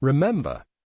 Remember